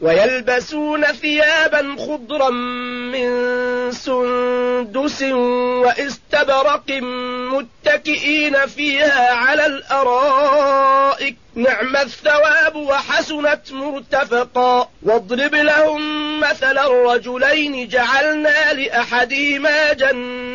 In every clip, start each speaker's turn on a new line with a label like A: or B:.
A: ويلبسون ثيابا خضرا من سندس واستبرق متكئين فيها على الأرائك. نعم الثواب وحسنت مرتفقا. واضرب لهم مثل الرجلين جعلنا لأحدهما جنة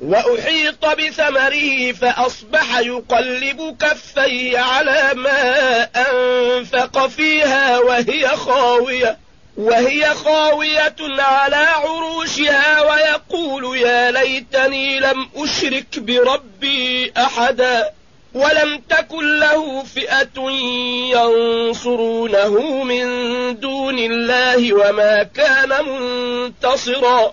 A: وأحيط بثمره فأصبح يقلب كفيه على ما أنفق فيها وهي خاوية وهي خاوية على عروشها ويقول يا ليتني لم أشرك بربي أحدا ولم تكن له فئة ينصرونه من دون الله وما كان منتصرا.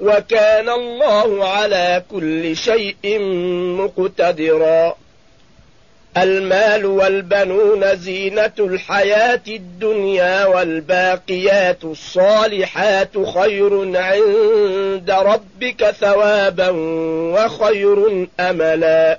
A: وكان الله على كل شيء مقتدرا. المال والبنون زينة الحياة الدنيا والباقيات الصالحات خير عند ربك ثوابا وخير أملا.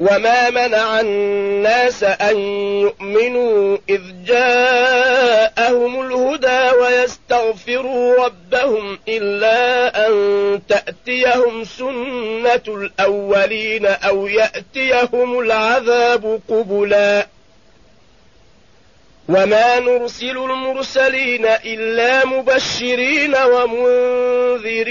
A: وما منع الناس أن يؤمنوا إذ جاءهم الهدى ويستغفروا ربهم إلا أن تأتيهم سنة الأولين أو يأتيهم العذاب قبلا وما نرسل المرسلين إلا مبشرين ومنذرين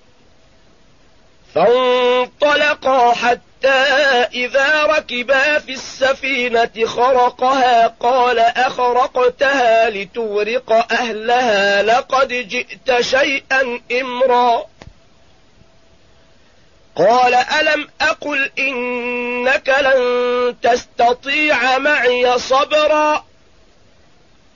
A: فانطلقا حتى إذا ركبا في السفينة خرقها قال أخرقتها لتورق أهلها لقد جئت شيئا إمرا. قال ألم أقل إنك لن تستطيع معي صبرا؟